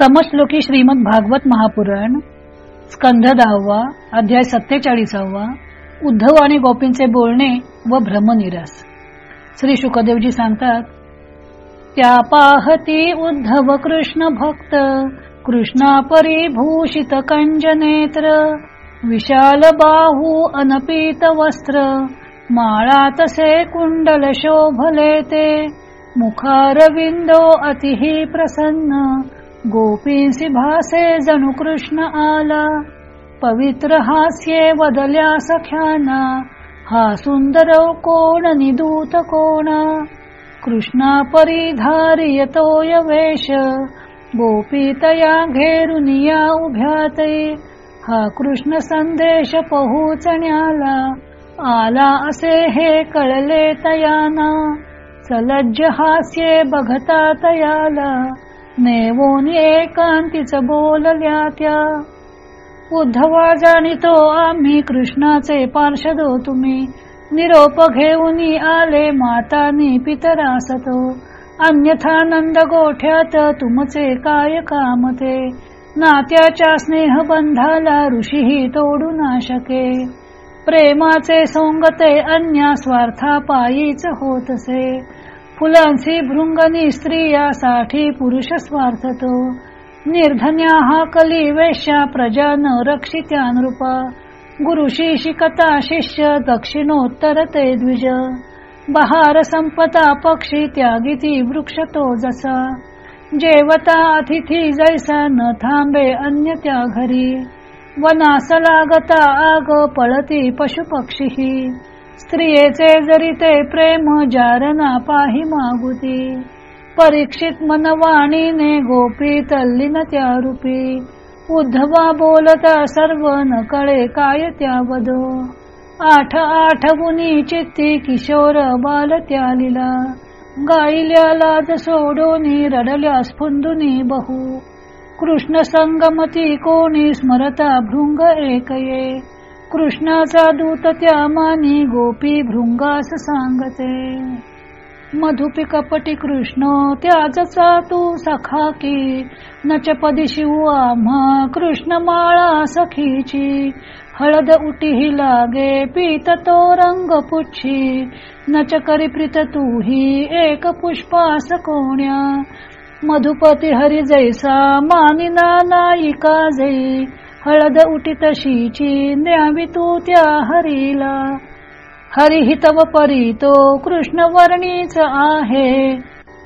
समश्लोकी श्रीमद भागवत महापुराण स्कंध दहावा अध्याय सत्तेचाळीसावा उद्धव आणि गोपींचे बोलणे व भ्रमनिरास. श्री शुकदेवजी सांगतात त्या पाहती उद्धव कृष्ण भक्त कृष्णा परिभूषित कंजनेत्र विशाल बाहू अनपीत वस्त्र माळा तसे कुंडल शोभले ते मुखारविंदो अतिही प्रसन्न गोपींसी भासे जणू कृष्ण आला। पवित्र हास्ये वदल्या सख्याना। हा सुंदर कोण निदूत कोणा? कृष्णा परिधारियतोय वेश। गोपी तया घेरुनिया उभ्याते हा कृष्ण संदेश पोहोचण्याला आला असे हे कळले तयाना। सलज्ज हास्ये बघता तयाला। नेवोन एकांतीच बोलल्या त्या. उद्धवा जाणितो आम्ही कृष्णाचे पार्षदो तुम्ही. निरोप घेऊन आले मातानी पितरासतो. अन्यथा नंद गोठ्यात तुमचे काय काम ते? नात्याच्या स्नेह बंधाला ऋषीही तोडू ना शके. प्रेमाचे सोंगते अन्या स्वार्था पायीच होतसे फुलांची भृंगनी स्त्रियासाठी पुरुष स्वार्थ तो निर्धन्या हा कली वेश्या प्रजा न रक्षित्या नृपा गुरुशी शिकता शिष्य दक्षिणोत्तर ते द्विज. बहार संपता पक्षी त्यागिती वृक्ष तो जसा. जेवता अतिथी जैसा न थांबे अन्य त्या घरी. वनास लागता आग पळती पशु पक्षी स्त्रियेचे जरी ते प्रेम जारना पाही मागुती परीक्षित मनवाणीने गोपी तल्लीन त्या रूपी. उद्धवा बोलता सर्व न कळे काय त्या बदो आठ आठ चित्ती किशोर बाल त्या लिला. गाईल्या लाज सोडोनी रडल्या स्फुंदुनी बहु. कृष्ण संगमती कोणी स्मरता भृंग एकये. कृष्णाचा दूत त्या मानी गोपी भृंगास सांगते. मधुपी कपटी कृष्ण त्याचा तू सखा की. नचपदी शिव आम्हा कृष्ण माळा सखीची. हळद उटी लागे पीत तो रंग पुच्छी. नच करी प्रीत तू ही एक पुष्पास कोण्या. मधुपती हरी जैसा मानिना नायिका जै हळद उटी तशीची न्यावी तू त्या हरीला. हरिहितव परी तो कृष्ण वर्णीच आहे.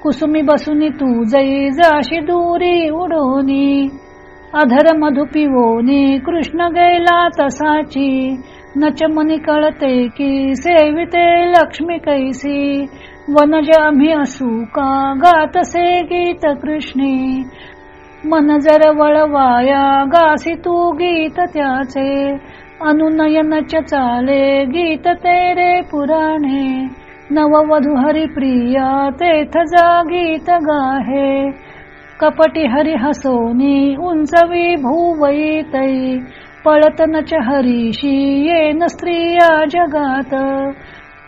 कुसुमी बसुनी तू जई जाशी दूरी उडोनी. अधर मधु पिवोनी कृष्ण गेला तसाची. नच मनी कळते की सेविते लक्ष्मी कैसी. वनज आम्ही असू का गातसे गीत कृष्णी. मन जर वळवाया गासी तू गीत त्याचे. अनुनयनच चाले गीत तेरे पुराणे. नववधू हरिप्रिया तेथ जा गीत गाहे. कपटी हरि हसोनी उंच विभुवई पळत नच हरीशी येन स्त्रिया जगात.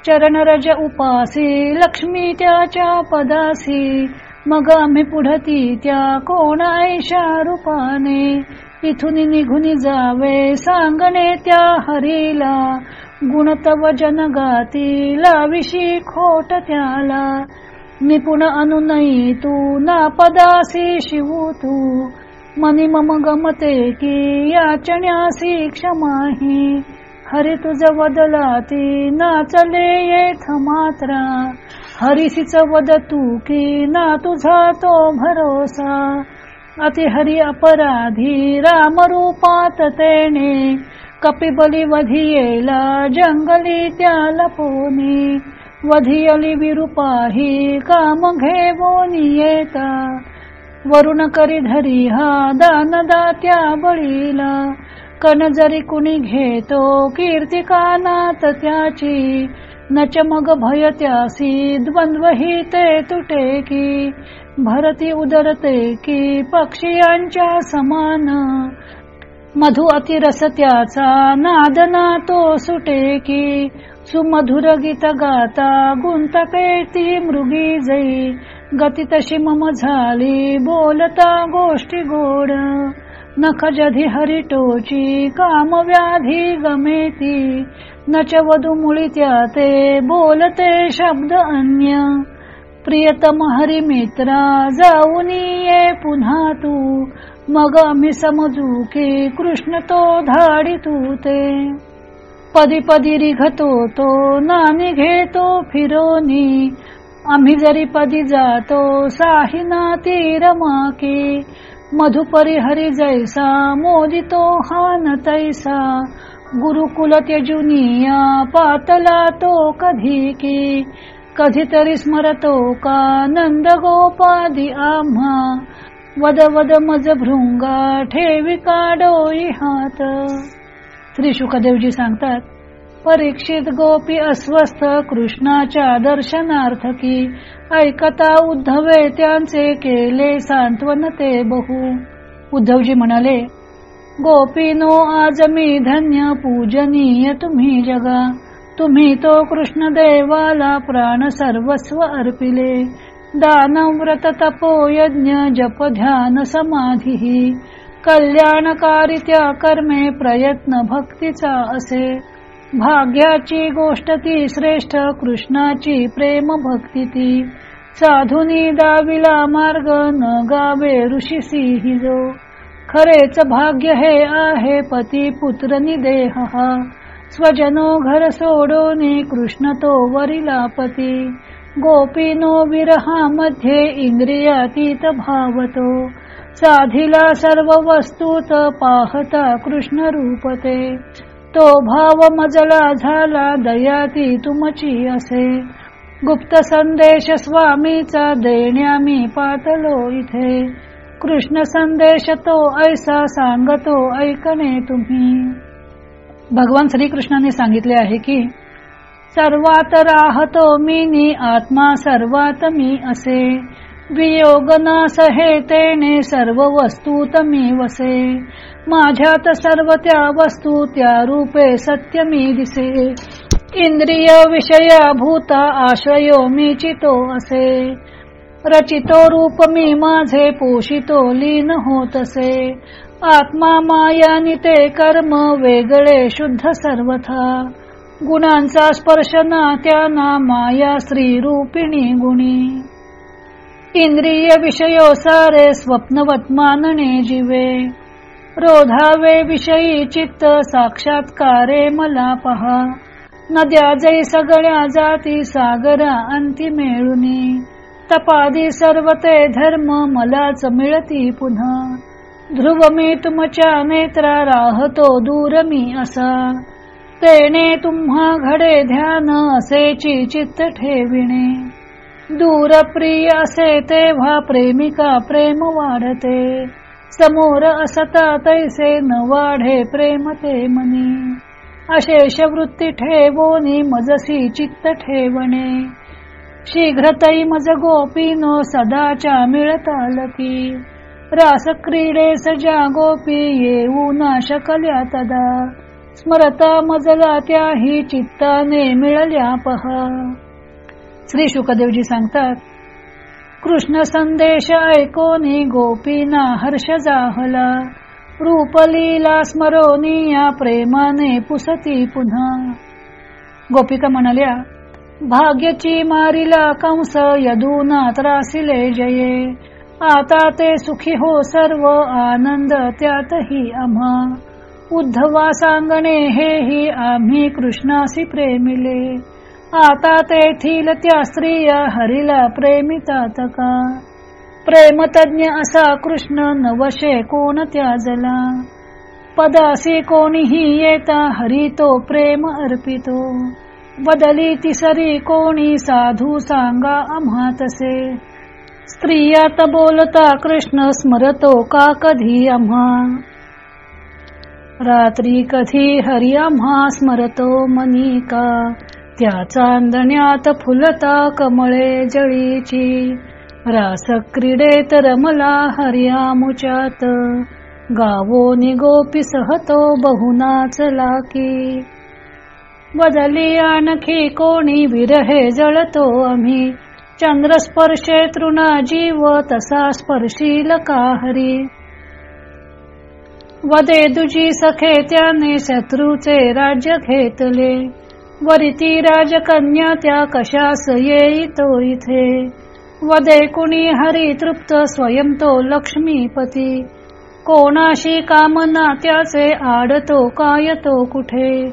चरण रज उपासी लक्ष्मी त्याच्या पदासी. मग आम्ही पुढती त्या कोण ऐशा रूपाने इथून निघून जावे सांगणे त्या हरीला. गुणतव जनगाती लाविशी खोट त्याला. निपुण अनुनयी तू ना पदासी शिवू तू. मनी मम गमते की याचण्यासी क्षमाही. हरी तुझ वदलाती नाचले येथ मात्रा. हरिसीच वद तू की ना तुझा तो भरोसा? अति हरि अपराधी राम रूपात तेने कपिबली वधियेला जंगली त्या लपोनी वधियली विरूपाही काम घेवोनी येता. वरुण करी धरी हा दान दात्या बळीला. कण जरी कुणी घेतो कीर्तिकानात त्याची. नच मग भयत्यासी द्वंद्वही द्वंद्व ही ते तुटे की भरती उदरते की पक्षियांच्या समान. मधु अतिरस त्याचा नादना तो सुटे की सुमधुर गीत गाता गुंतके ती मृगी जई. गती तशी मम झाली बोलता गोष्टी गोड. नख जधी हरिटोची काम व्याधी गमेती. नच वधू मुळी त्या ते बोलते शब्द अन्य. प्रियतम हरी मित्रा जाऊन ये पुन्हा तू. मग आम्ही समजू की कृष्ण तो धाडी तू ते पदी पदी रिघतो तो नानी घेतो फिरोनी आम्ही जरी पदी जातो साहिना तीर माके मधुपरी हरी जैसा मोदितो हान तैसा। गुरुकुल त्यजुनिया पातला तो कधी की। कधीतरी स्मरतो का नंद गोपादी आम्हा। वद वद मज भृंगा ठेवी काडोई हात। श्री शुकदेवजी सांगतात परीक्षित गोपी अस्वस्थ कृष्णाच्या दर्शनार्थकी. ऐकता उद्धवे त्यांचे केले सांत्वन ते बहु. उद्धवजी म्हणाले गोपीनो आज मी धन्य पूजनीय तुम्ही जगा. तुम्ही तो कृष्ण देवाला प्राण सर्वस्व अर्पिले. दान व्रत तपो यज्ञ जप ध्यान समाधी कल्याणकारित्या कर्मे प्रयत्न भक्तीचा असे. भाग्याची गोष्ट ती श्रेष्ठ कृष्णाची प्रेम भक्ती ती. साधुनी दाविला मार्ग न गावे ऋषीसी हिजो खरेच भाग्य हे आहे पती पुत्र निदेह स्वजनो घर सोडोनी कृष्ण तो वरिला पती. गोपीनो विरहामध्ये इंद्रियातीत भावतो. साधिला सर्व वस्तूत पाहता कृष्ण रूपते. तो भाव मजला झाला दयाती तुमची असे. गुप्त संदेश स्वामीचा देण्या मी पातलो इथे. कृष्ण संदेश तो ऐसा सांगतो ऐकणे तुम्ही. भगवान श्रीकृष्णाने सांगितले आहे की सर्वात राहतो मी आत्मा सर्वात मी असे. वियोगनास हे तेने सर्व वस्तूत मी वसे. माझ्यात सर्व त्या वस्तू त्या रूपे सत्य मी दिसे. इंद्रिय विषया भूता आश्रयो मी चितो असे. रचितो रूप मी माझे पोषितो लीन होत असे. आत्मा माया निते कर्म वेगळे शुद्ध सर्वथा. गुणांचा स्पर्श ना त्यांना माया स्त्री रूपिणी गुणी. इंद्रिय विषयो सारे स्वप्नवत मानणे जीवे. रोधावे विषयी चित्त साक्षात्कारे मला पहा. नद्या जै सगळ्या जाती सागरा अंती मेळुनी. तपादी सर्व ते धर्म मलाच मिळती पुन्हा. ध्रुव मी तुमच्या नेत्रा राहतो दूर मी असा. तेने तुम्हा घडे ध्यान असेची चित्त ठेविणे. दूर प्रिय असे तेव्हा प्रेमिका प्रेम वाढते. समोर असता तैसे न वाढे प्रेम ते मनी. अशेष वृत्ती ठेवोनी मजसी चित्त ठेवणे. शीघ्रतई मज गोपीनो सदाच्या मिळतालकी रास क्रीडे सजा गोपी येऊ ना शकल्या तदा. स्मरता मजला त्याही चित्ताने मिळल्या पहा. श्री शुकदेवजी सांगतात कृष्ण संदेश ऐकोनी गोपीना हर्ष जाहला. रूपलीला स्मरोनी या प्रेमाने पुसती पुन्हा. गोपिका म्हणाल्या भाग्यची मारिला कंस यदूना त्रासिले जये. आता ते सुखी हो सर्व आनंद त्यातही आम्हा. उद्धवा सांगणे हेही आम्ही कृष्णासी प्रेमिले. आता तेथील त्या स्त्रिया हरिला प्रेमितात का प्रेमतज्ञ असा कृष्ण नवशे कोण त्याजला. पदासी कोणीही येता हरी तो प्रेम अर्पितो. बदली तिसरी कोणी साधू सांगा आम्हा तसे. स्त्रियात बोलता कृष्ण स्मरतो का कधी आम्हा. रात्री कधी हरी आम्हा स्मरतो मनी का. त्या चांदण्यात फुलता कमळे जळीची. रास क्रीडेत रमला हरियामुच्यात गावो निगोपी सहतो बहुनाच लाकी. बदली आणखी कोणी विरहे जळतो आम्ही. चंद्रस्पर्शे तृणा जीव तसा स्पर्शील का हरी वदे दुजी सखे त्याने शत्रूचे राज्य घेतले. वरिती राजकन्या त्या कशास येई तो इथे? वदे कुणी हरी तृप्त स्वयं तो लक्ष्मीपती? कोणाशी कामना त्याचे आडतो काय तो कुठे?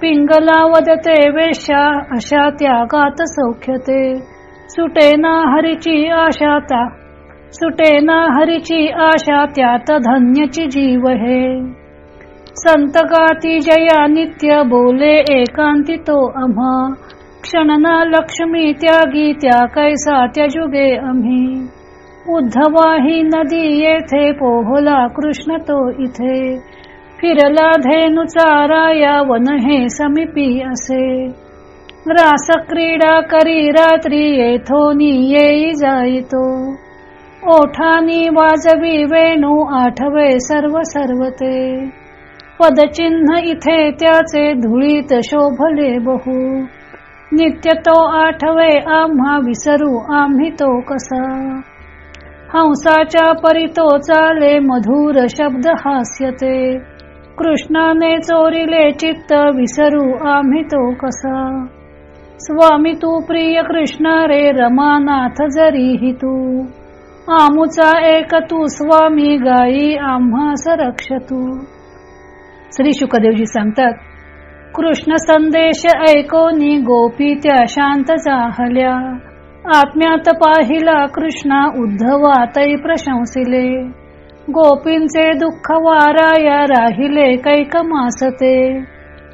पिंगला वदते वेश्या अशा त्यागात सौख्यते. सुटे ना हरीची आशा सुटे ना हरीची आशा त्यात धन्यची जीव हे. संत गाती जया नित्य बोले एकांती तो आम्हा. क्षणना लक्ष्मी त्यागी त्या कैसा त्यजुगे आम्ही. उद्धवा ही नदी येथे पोहला कृष्ण तो इथे. फिरला धेनुचा राया वन हे समीपी असे. रास क्रीडा करी रात्री येथोनी येई जाईतो. ओठानी वाजवी वेणू आठवे सर्व सर्वते. पदचिन्ह इथे त्याचे धुळीत शोभले बहु. नित्य तो आठवे आम्हा विसरू आम्ही तो कसा. हंसाच्या परितो चाले मधुर शब्द हास्यते. कृष्णाने चोरिले चित्त विसरू आम्ही तो कसा. स्वामी तू प्रिय कृष्ण रे रमानाथ जरी तू. आमुचा एक तू स्वामी गायी आम्हा सरक्ष तू. श्री शुकदेवजी सांगतात कृष्ण संदेश ऐकोनी गोपी त्या शांत जाहल्या आत्म्यात पाहिला कृष्णा उद्धवातही प्रशंसिले. गोपींचे दुःख वाराया राहिले कैक मासते.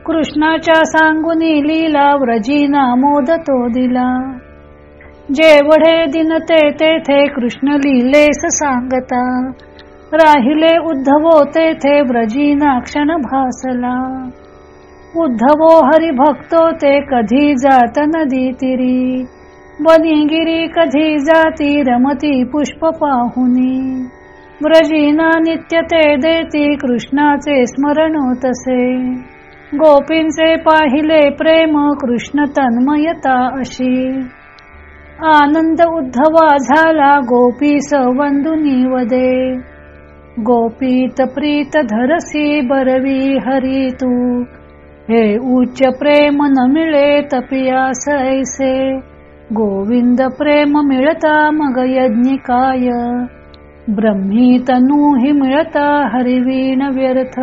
कृष्णाच्या सांगुनी लीला व्रजीना मोद तो दिला. जेवढे दिन ते तेथे कृष्ण लिहिलेस सांगता. राहिले उद्धवो तेथे व्रजीना क्षण भासला उद्धवो हरिभक्तो ते कधी जात नदी तिरी. बनिगिरी कधी जाती रमती पुष्प पाहुनी. व्रजीना नित्य ते देती कृष्णाचे स्मरण तसे. गोपींचे पाहिले प्रेम कृष्ण तन्मयता अशी. आनंद उद्धवा झाला गोपी सवंदुनी वदे. गोपीत प्रीत धरसी बरवी हरी तू. हे उच्च प्रेम न मिळे तपिया सैसे. गोविंद प्रेम मिळता मग यज्ञिकाय ब्रह्मी तनू हि मिळता हरिवीण व्यर्थ.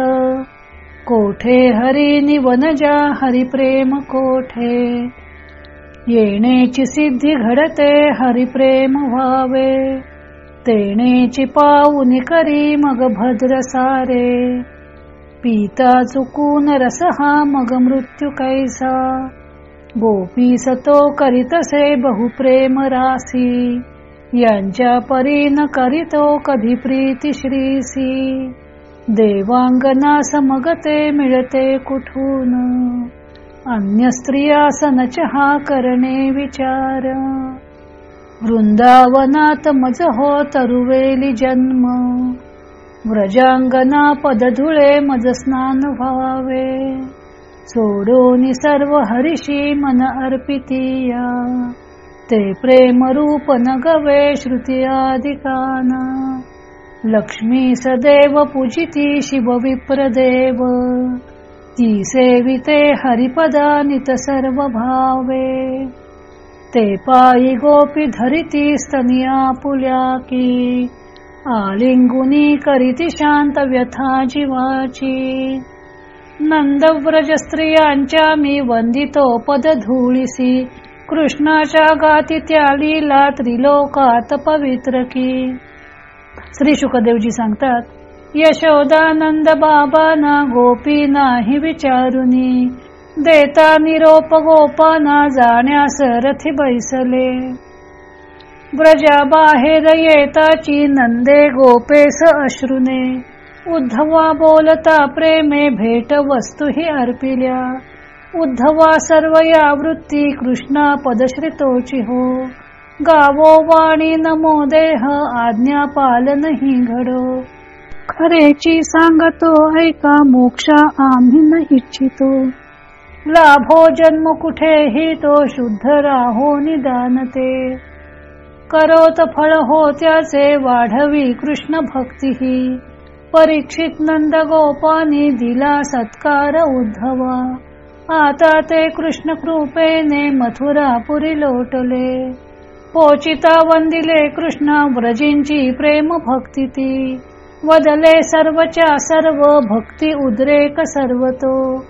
कोठे हरी निवनजा हरिप्रेम कोठे. येणेची सिद्धी घडते हरिप्रेम व्हावे. तेणेची पाऊन करी मग भद्र सारे. पिता चुकून रस हा मग मृत्यू कैसा. गोपी सतो करीतसे बहुप्रेम रासी. यांच्या परीन करीतो कधी प्रीती श्रीसी. देवांगना समगते मिळते कुठून. अन्य स्त्रिया चहा करणे विचार. वृंदावनात मज हो तरुवेली जन्म. व्रजांगना पदधुळे मज स्नान व्हावे. सोडोनी सर्व हरिशी मन अर्पितिया. ते प्रेम रूप नगवे श्रुती आदिकाना. लक्ष्मी सदैव पूजिती शिव विप्रदेव ती सेविते हरिपदा नित सर्व भावे. ते पायी गोपी धरिती स्तनिया पुल्या की. आलिंगुनी करीती शांत व्यथा जीवाची. नंदव्रज स्त्रियांच्या मी वंदितो पद धुळीसी. कृष्णाच्या गाती त्या लीला त्रिलोकात पवित्र की. श्री शुकदेवजी सांगतात यशोदानंद बाबा ना गोपी नाही विचारुनी. देता निरोप गोपाना जाण्यास रथी बैसले. ब्रजा बाहेर येताची नंदे गोपेस अश्रुने. उद्धवा बोलता प्रेमे भेट वस्तू ही अर्पिल्या. उद्धवा सर्व या वृत्ती कृष्णा पदश्रितोची हो. गावो वाणी नमो देह आज्ञा पालनही घडो. खरेची सांगतो ऐका मोक्षा आम्ही न इच्छितो. लाभो जन्म कुठेही तो शुद्ध राहो निदानते. करोत फळ हो त्याचे वाढवी कृष्ण भक्ती परीक्षित नंद गोपानी दिला सत्कार उद्धवा. आता ते कृष्ण कृपेने मथुरापुरी लोटले. पोचिता वंदिले कृष्ण व्रजींची प्रेम भक्ती ती वदले सर्वच्या सर्व भक्ती उद्रेक सर्वतो.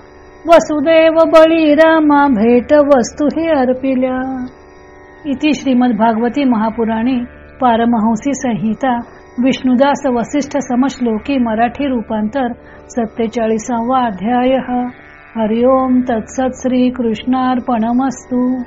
वसुदेव बळीरामा भेट वस्तू हे अर्पिल्या. इति श्रीमद भागवती महापुराणी पारमहंसी संहिता विष्णुदास वसिष्ठ समश्लोकी मराठी रूपांतर सत्तेचाळीसावा अध्याय. हरिओम तत्सत श्री कृष्णार्पणमस्तू